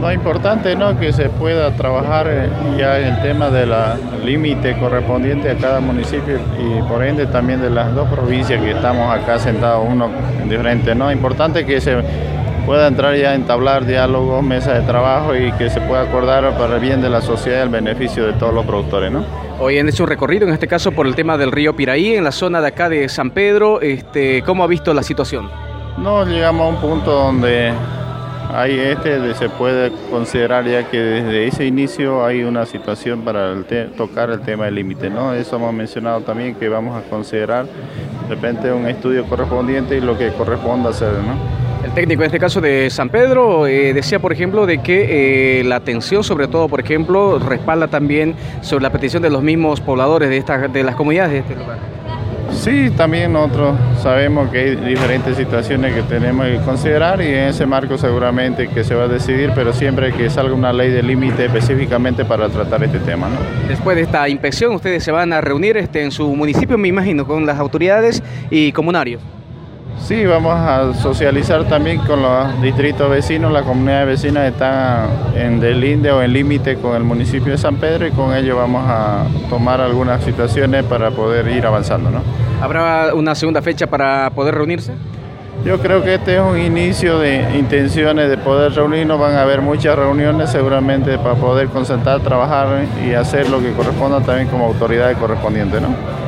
Lo importante ¿no? que se pueda trabajar eh, ya en el tema del límite correspondiente a cada municipio y por ende también de las dos provincias que estamos acá sentados uno diferente. ¿no? Importante que se pueda entrar ya a entablar diálogos, mesa de trabajo y que se pueda acordar para el bien de la sociedad y el beneficio de todos los productores. ¿no? Hoy han hecho un recorrido, en este caso por el tema del río Piraí, en la zona de acá de San Pedro. Este, ¿Cómo ha visto la situación? No, llegamos a un punto donde hay este, se puede considerar ya que desde ese inicio hay una situación para tocar el tema del límite, ¿no? Eso hemos mencionado también que vamos a considerar de repente un estudio correspondiente y lo que corresponda hacer, ¿no? El técnico en este caso de San Pedro eh, decía, por ejemplo, de que eh, la atención, sobre todo, por ejemplo, respalda también sobre la petición de los mismos pobladores de, esta, de las comunidades de este lugar. Sí, también nosotros sabemos que hay diferentes situaciones que tenemos que considerar y en ese marco seguramente que se va a decidir, pero siempre que salga una ley de límite específicamente para tratar este tema. ¿no? Después de esta inspección, ustedes se van a reunir este, en su municipio, me imagino, con las autoridades y comunarios. Sí, vamos a socializar también con los distritos vecinos, la comunidad vecina está en delinde o en límite con el municipio de San Pedro y con ello vamos a tomar algunas situaciones para poder ir avanzando. ¿no? ¿Habrá una segunda fecha para poder reunirse? Yo creo que este es un inicio de intenciones de poder reunirnos, van a haber muchas reuniones seguramente para poder concentrar, trabajar y hacer lo que corresponda también como autoridad correspondiente. ¿no?